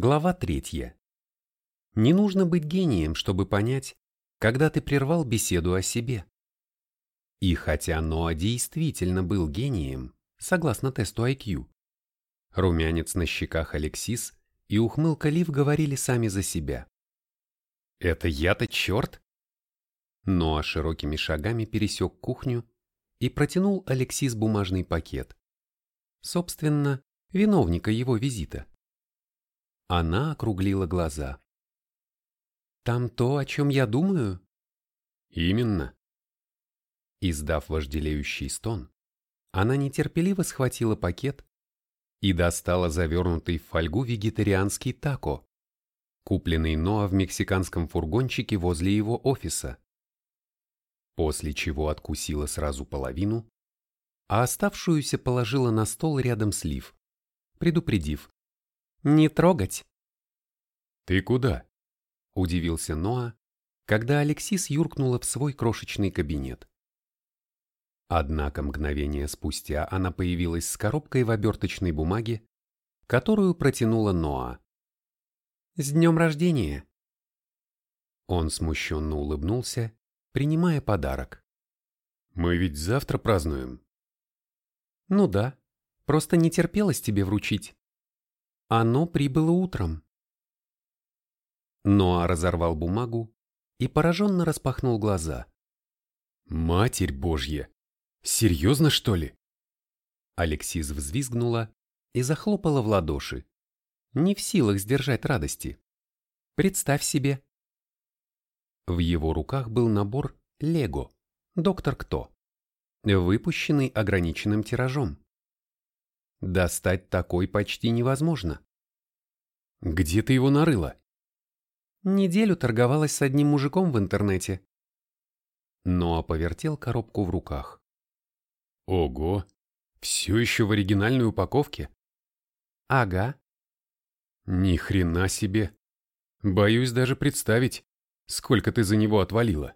Глава третья. Не нужно быть гением, чтобы понять, когда ты прервал беседу о себе. И хотя Ноа действительно был гением, согласно тесту IQ, румянец на щеках Алексис и ухмылка Лив говорили сами за себя. «Это я-то черт?» Ноа широкими шагами пересек кухню и протянул Алексис бумажный пакет. Собственно, виновника его визита. Она округлила глаза. «Там то, о чем я думаю?» «Именно». Издав вожделеющий стон, она нетерпеливо схватила пакет и достала завернутый в фольгу вегетарианский тако, купленный Ноа в мексиканском фургончике возле его офиса. После чего откусила сразу половину, а оставшуюся положила на стол рядом с Лив, предупредив. «Не трогать!» «Ты куда?» – удивился Ноа, когда Алексис юркнула в свой крошечный кабинет. Однако мгновение спустя она появилась с коробкой в оберточной бумаге, которую протянула Ноа. «С днем рождения!» Он смущенно улыбнулся, принимая подарок. «Мы ведь завтра празднуем». «Ну да, просто не терпелось тебе вручить. Оно прибыло утром». Ноа разорвал бумагу и пораженно распахнул глаза. «Матерь Божья! Серьезно, что ли?» Алексис взвизгнула и захлопала в ладоши, не в силах сдержать радости. «Представь себе!» В его руках был набор «Лего», «Доктор Кто», выпущенный ограниченным тиражом. Достать такой почти невозможно. «Где ты его нарыла?» Неделю торговалась с одним мужиком в интернете. Ноа повертел коробку в руках. Ого, все еще в оригинальной упаковке? Ага. Ни хрена себе. Боюсь даже представить, сколько ты за него отвалила.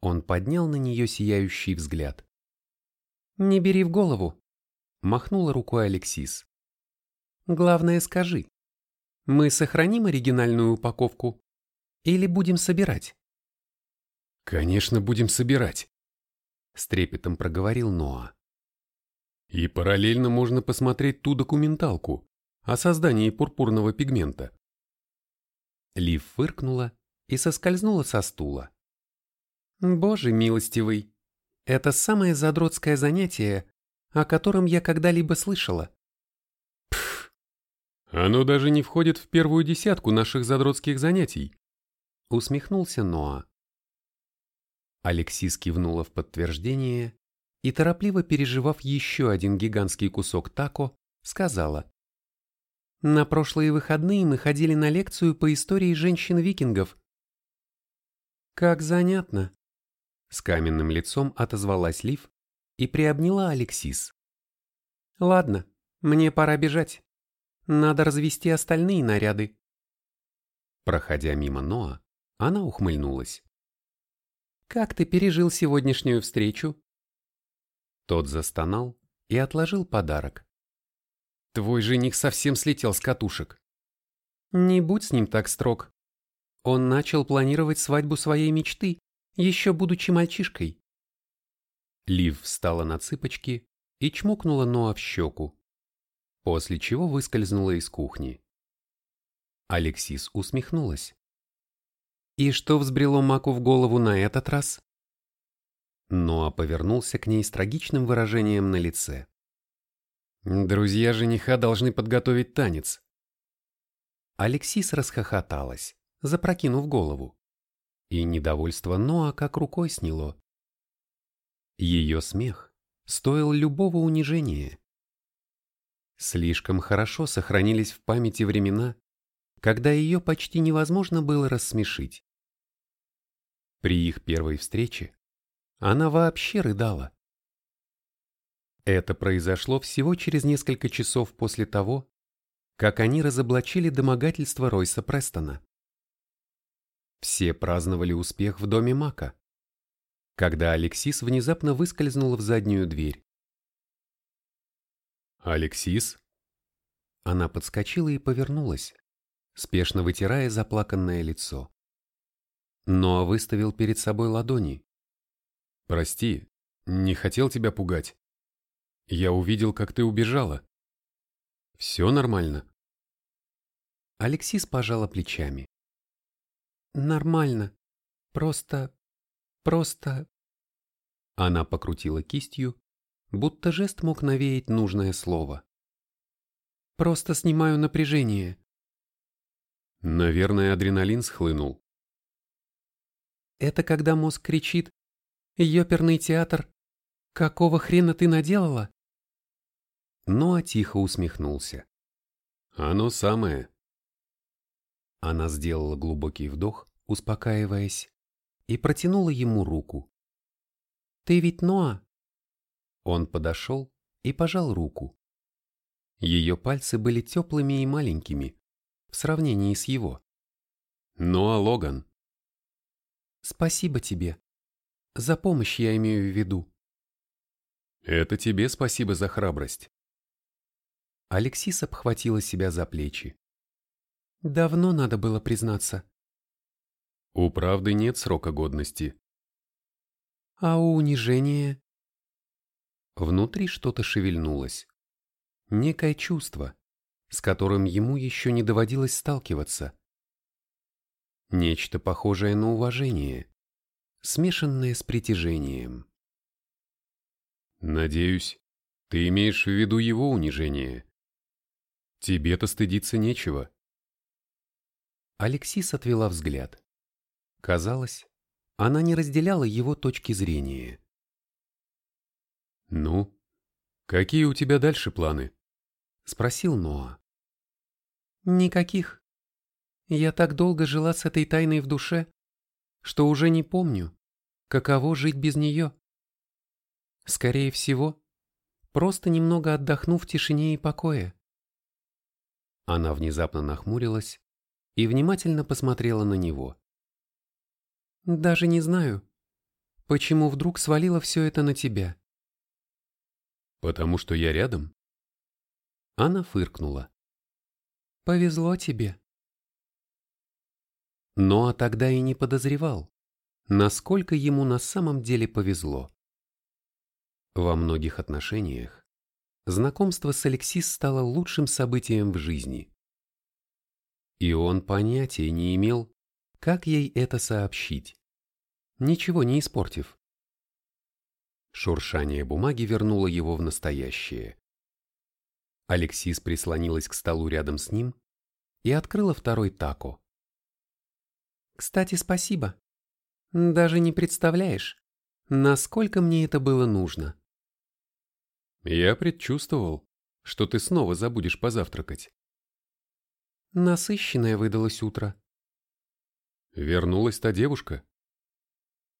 Он поднял на нее сияющий взгляд. «Не бери в голову», — махнула рукой Алексис. «Главное скажи, мы сохраним оригинальную упаковку или будем собирать? Конечно, будем собирать, с трепетом проговорил Ноа. И параллельно можно посмотреть ту документалку о создании пурпурного пигмента. Лив фыркнула и соскользнула со стула. Боже милостивый, это самое задротское занятие, о котором я когда-либо слышала. Оно даже не входит в первую десятку наших задротских занятий. Усмехнулся Ноа. Алексис кивнула в подтверждение и, торопливо переживав еще один гигантский кусок тако, сказала. «На прошлые выходные мы ходили на лекцию по истории женщин-викингов». «Как занятно!» С каменным лицом отозвалась Лив и приобняла Алексис. «Ладно, мне пора бежать». Надо развести остальные наряды. Проходя мимо Ноа, она ухмыльнулась. «Как ты пережил сегодняшнюю встречу?» Тот застонал и отложил подарок. «Твой жених совсем слетел с катушек». «Не будь с ним так строг. Он начал планировать свадьбу своей мечты, еще будучи мальчишкой». Лив встала на цыпочки и чмокнула Ноа в щеку после чего выскользнула из кухни. Алексис усмехнулась. «И что взбрело Маку в голову на этот раз?» Ноа повернулся к ней с трагичным выражением на лице. «Друзья жениха должны подготовить танец». Алексис расхохоталась, запрокинув голову, и недовольство Ноа как рукой сняло. Ее смех стоил любого унижения. Слишком хорошо сохранились в памяти времена, когда ее почти невозможно было рассмешить. При их первой встрече она вообще рыдала. Это произошло всего через несколько часов после того, как они разоблачили домогательство Ройса Престона. Все праздновали успех в доме Мака, когда Алексис внезапно выскользнула в заднюю дверь. «Алексис?» Она подскочила и повернулась, спешно вытирая заплаканное лицо. Ноа выставил перед собой ладони. «Прости, не хотел тебя пугать. Я увидел, как ты убежала. Все нормально?» Алексис пожала плечами. «Нормально. Просто... просто...» Она покрутила кистью, будто жест мог навеять нужное слово. «Просто снимаю напряжение». Наверное, адреналин схлынул. Это когда мозг кричит «Ёперный театр! Какого хрена ты наделала?» Ноа тихо усмехнулся. «Оно самое». Она сделала глубокий вдох, успокаиваясь, и протянула ему руку. «Ты ведь Ноа?» Он подошел и пожал руку. Ее пальцы были теплыми и маленькими в сравнении с его. «Ноа Логан». «Спасибо тебе. За помощь я имею в виду». «Это тебе спасибо за храбрость». Алексис обхватила себя за плечи. Давно надо было признаться. У правды нет срока годности. А у унижения? Внутри что-то шевельнулось. Некое чувство, с которым ему еще не доводилось сталкиваться. Нечто похожее на уважение, смешанное с притяжением. Надеюсь, ты имеешь в виду его унижение. Тебе-то стыдиться нечего. Алексис отвела взгляд. Казалось, она не разделяла его точки зрения. «Ну, какие у тебя дальше планы?» — спросил Ноа. «Никаких. Я так долго жила с этой тайной в душе, что уже не помню, каково жить без нее. Скорее всего, просто немного отдохну в тишине и покое». Она внезапно нахмурилась и внимательно посмотрела на него. «Даже не знаю, почему вдруг свалило все это на тебя?» «Потому что я рядом?» Она фыркнула. «Повезло тебе». Но а тогда и не подозревал, насколько ему на самом деле повезло. Во многих отношениях знакомство с Алексис стало лучшим событием в жизни. И он понятия не имел, как ей это сообщить, ничего не испортив. Шуршание бумаги вернуло его в настоящее. Алексис прислонилась к столу рядом с ним и открыла второй тако. «Кстати, спасибо. Даже не представляешь, насколько мне это было нужно». «Я предчувствовал, что ты снова забудешь позавтракать». Насыщенное выдалось утро. Вернулась та девушка?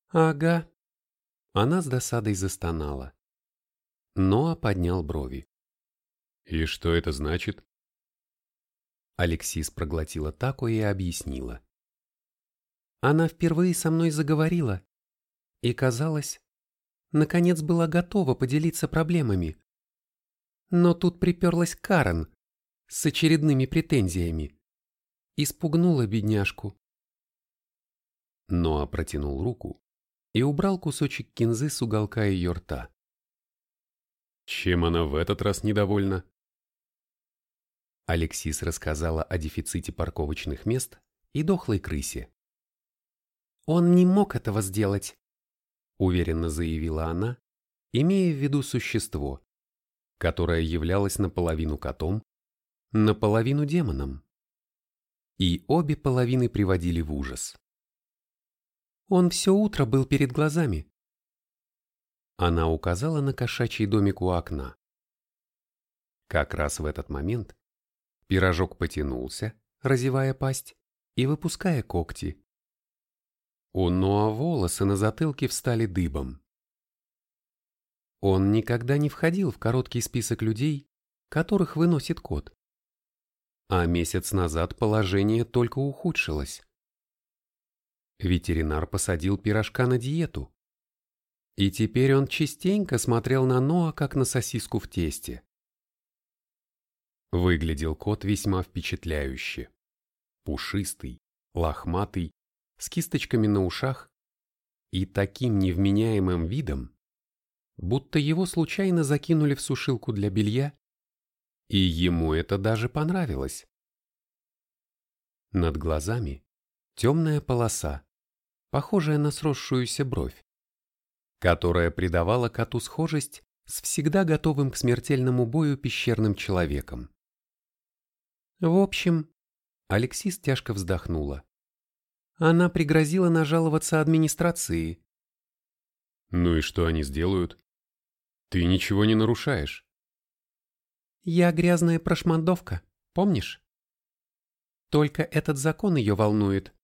Ага. Она с досадой застонала. Ноа поднял брови. И что это значит? Алексис проглотила тако и объяснила. Она впервые со мной заговорила. И, казалось, наконец была готова поделиться проблемами. Но тут приперлась Карен, с очередными претензиями. Испугнула бедняжку. Ноа протянул руку и убрал кусочек кинзы с уголка ее рта. Чем она в этот раз недовольна? Алексис рассказала о дефиците парковочных мест и дохлой крысе. «Он не мог этого сделать», — уверенно заявила она, имея в виду существо, которое являлось наполовину котом, наполовину демоном. И обе половины приводили в ужас. Он все утро был перед глазами. Она указала на кошачий домик у окна. Как раз в этот момент пирожок потянулся, разевая пасть и выпуская когти. У Ноа волосы на затылке встали дыбом. Он никогда не входил в короткий список людей, которых выносит кот. А месяц назад положение только ухудшилось. Ветеринар посадил пирожка на диету. И теперь он частенько смотрел на Ноа, как на сосиску в тесте. Выглядел кот весьма впечатляюще. Пушистый, лохматый, с кисточками на ушах и таким невменяемым видом, будто его случайно закинули в сушилку для белья, и ему это даже понравилось. Над глазами темная полоса, похожая на сросшуюся бровь, которая придавала коту схожесть с всегда готовым к смертельному бою пещерным человеком. В общем, Алексис тяжко вздохнула. Она пригрозила нажаловаться администрации. Ну и что они сделают? Ты ничего не нарушаешь. Я грязная прошмандовка, помнишь? Только этот закон ее волнует.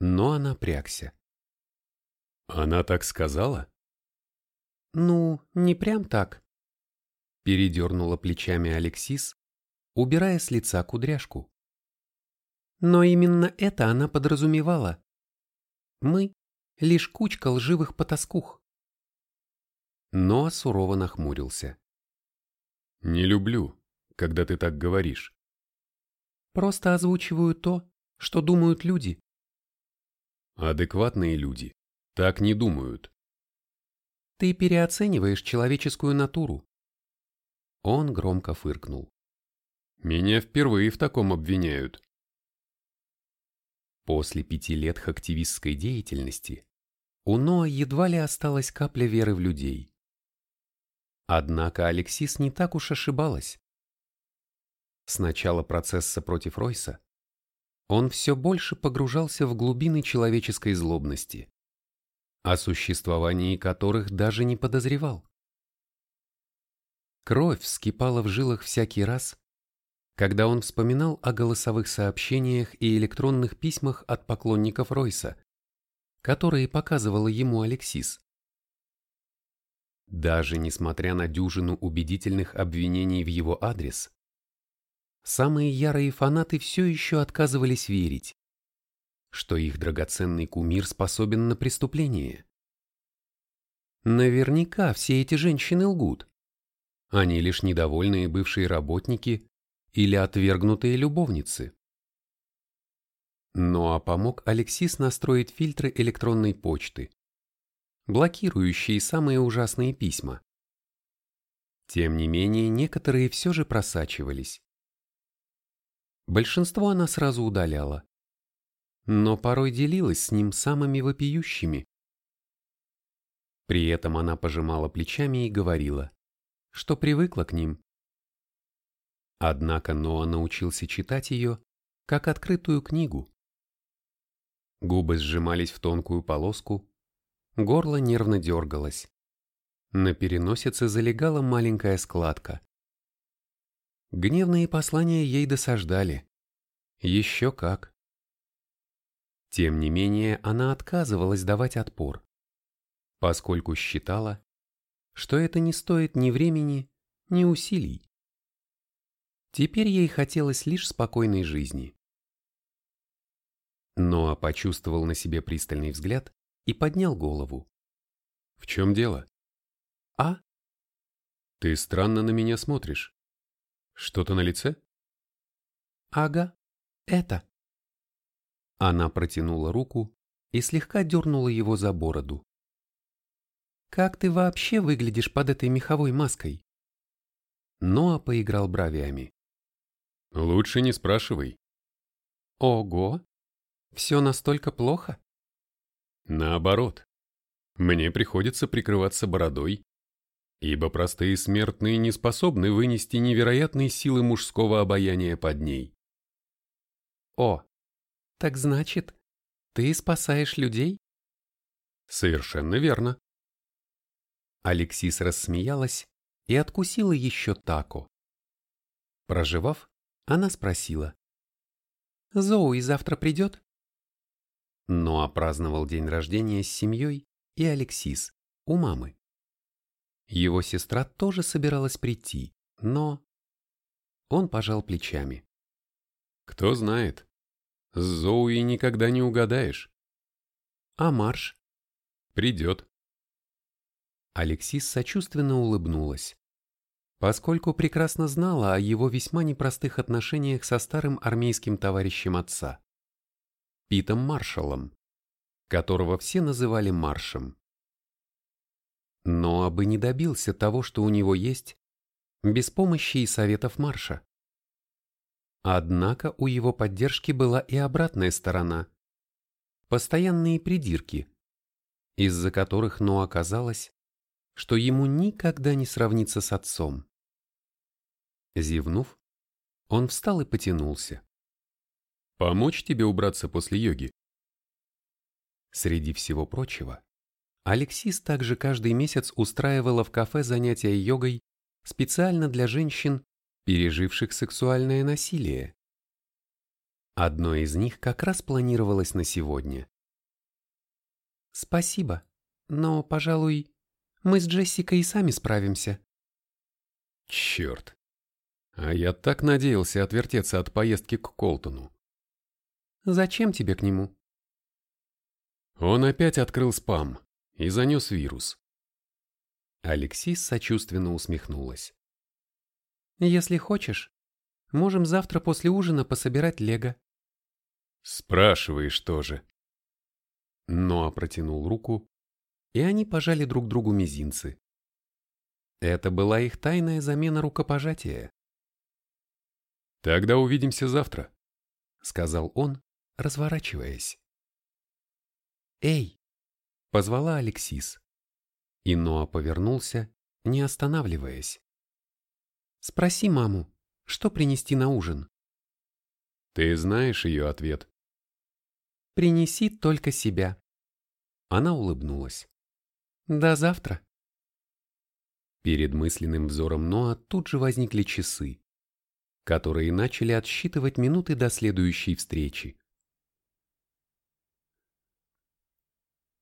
Но она прягся. Она так сказала? Ну, не прям так. Передернула плечами Алексис, убирая с лица кудряшку. Но именно это она подразумевала. Мы — лишь кучка лживых потаскух. Но сурово нахмурился. «Не люблю, когда ты так говоришь». «Просто озвучиваю то, что думают люди». «Адекватные люди так не думают». «Ты переоцениваешь человеческую натуру». Он громко фыркнул. «Меня впервые в таком обвиняют». После пяти лет активистской деятельности у Ноа едва ли осталась капля веры в людей. Однако Алексис не так уж ошибалась. С начала процесса против Ройса он все больше погружался в глубины человеческой злобности, о существовании которых даже не подозревал. Кровь вскипала в жилах всякий раз, когда он вспоминал о голосовых сообщениях и электронных письмах от поклонников Ройса, которые показывала ему Алексис. Даже несмотря на дюжину убедительных обвинений в его адрес, самые ярые фанаты все еще отказывались верить, что их драгоценный кумир способен на преступление. Наверняка все эти женщины лгут. Они лишь недовольные бывшие работники или отвергнутые любовницы. Ну а помог Алексис настроить фильтры электронной почты, блокирующие самые ужасные письма. Тем не менее, некоторые все же просачивались. Большинство она сразу удаляла, но порой делилась с ним самыми вопиющими. При этом она пожимала плечами и говорила, что привыкла к ним. Однако Ноа научился читать ее, как открытую книгу. Губы сжимались в тонкую полоску, горло нервно дергалось. На переносице залегала маленькая складка. Гневные послания ей досаждали. Еще как. Тем не менее, она отказывалась давать отпор, поскольку считала, что это не стоит ни времени, ни усилий. Теперь ей хотелось лишь спокойной жизни. Ноа почувствовал на себе пристальный взгляд и поднял голову. «В чем дело?» «А?» «Ты странно на меня смотришь. Что-то на лице?» «Ага, это». Она протянула руку и слегка дернула его за бороду. «Как ты вообще выглядишь под этой меховой маской?» Ноа поиграл бровями. «Лучше не спрашивай». «Ого! Все настолько плохо?» Наоборот, мне приходится прикрываться бородой, ибо простые смертные не способны вынести невероятной силы мужского обаяния под ней. О, так значит, ты спасаешь людей? Совершенно верно. Алексис рассмеялась и откусила еще тако. Проживав, она спросила. «Зоуи завтра придет?» но праздновал день рождения с семьей и Алексис, у мамы. Его сестра тоже собиралась прийти, но... Он пожал плечами. Кто знает. С Зоуи никогда не угадаешь. А Марш? Придет. Алексис сочувственно улыбнулась. поскольку прекрасно знала о его весьма непростых отношениях со старым армейским товарищем отца, Питом Маршалом, которого все называли Маршем. Но абы не добился того, что у него есть, без помощи и советов Марша. Однако у его поддержки была и обратная сторона – постоянные придирки, из-за которых но оказалось, что ему никогда не сравнится с отцом. Зевнув, он встал и потянулся. «Помочь тебе убраться после йоги?» Среди всего прочего, Алексис также каждый месяц устраивала в кафе занятия йогой специально для женщин, переживших сексуальное насилие. Одно из них как раз планировалось на сегодня. «Спасибо, но, пожалуй, мы с Джессикой и сами справимся». «Черт! А я так надеялся отвертеться от поездки к Колтону». «Зачем тебе к нему?» Он опять открыл спам и занес вирус. Алексис сочувственно усмехнулась. «Если хочешь, можем завтра после ужина пособирать лего». «Спрашиваешь тоже». Ноа протянул руку, и они пожали друг другу мизинцы. Это была их тайная замена рукопожатия. «Тогда увидимся завтра», — сказал он, разворачиваясь. «Эй!» — позвала Алексис. И Ноа повернулся, не останавливаясь. «Спроси маму, что принести на ужин?» «Ты знаешь ее ответ?» «Принеси только себя». Она улыбнулась. «До завтра». Перед мысленным взором Ноа тут же возникли часы, которые начали отсчитывать минуты до следующей встречи.